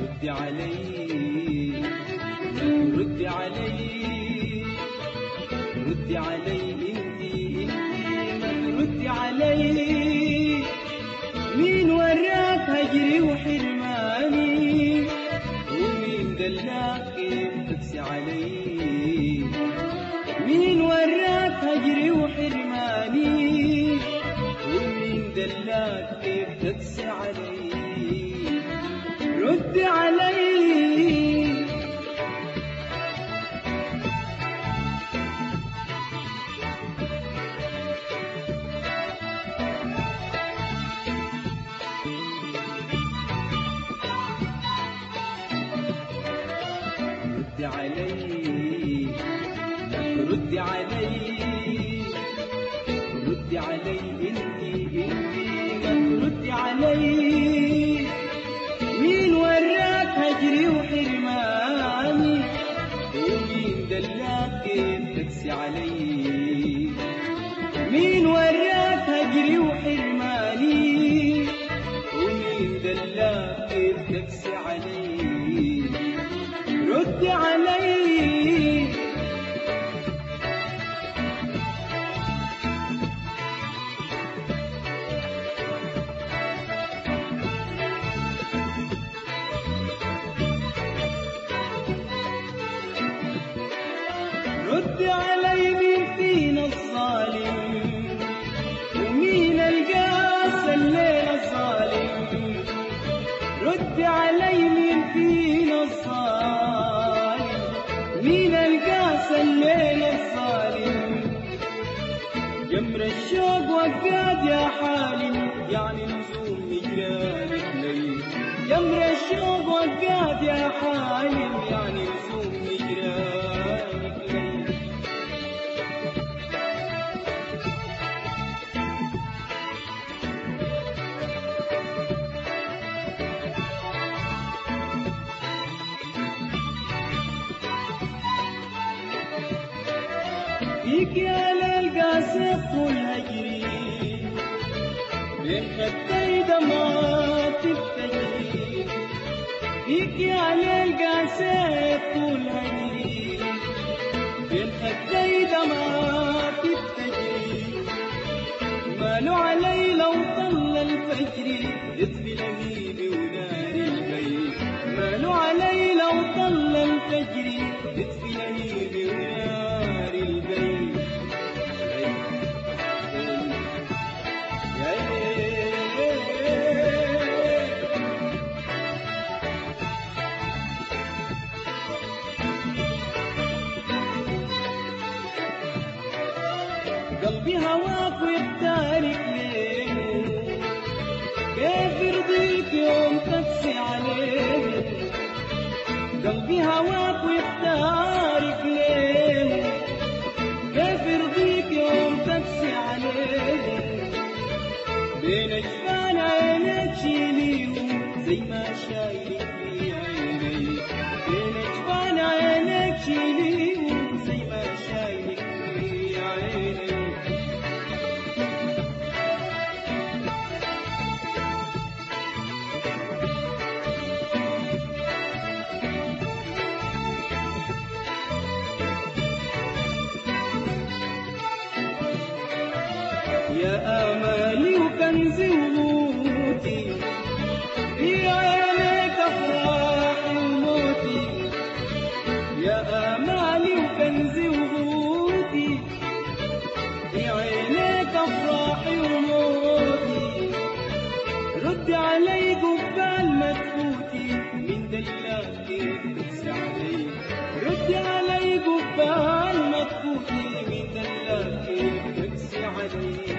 ردي علي ردي علي رد انتي انتي علي. هجري وحرماني ومين دلاك علي؟ مين وراك هجري وحرماني ومين دلاك تقسي علي رد علي علي انتي انتي رد علي مين وراك هجري وحرماني؟ ومين دلاك كيف تقسي علي مين وراك هجري وحرماني ومين دلاك كيف تقسي علي رد علي. رد علي مين فينا الظالم ومين القاس الليل الظالم؟ رد علي مين فينا الظالم؟ مين القاس الليل الظالم؟ جمر الشوق وقاد يا حالم يعني لزوم نجرانك لي جمر الشوق وقاد يا حالم يعني لزوم فيك يا ليل قاسي طول هجري بين خدي دمعات التجري فيك يا ليل قاسي طول هجري بين خدي دمعات التجري ماله علي لو طل الفجر. يطفي لهيبي ونار البيت. ماله علي لو طل الفجر. يطفي بين جفان عينك شيليهم زي ما شايلك في عيني بين جفان عينك شيليهم زي ما عيني يا آمالي تنزلوتي. في يا آمالي كنزي وغوتي في عينيك أفراح الموت. رد علي جبال ما تفوتي من دلاكي تقسي علي. رد علي جبال ما تفوتي من دلاكي تقسي علي.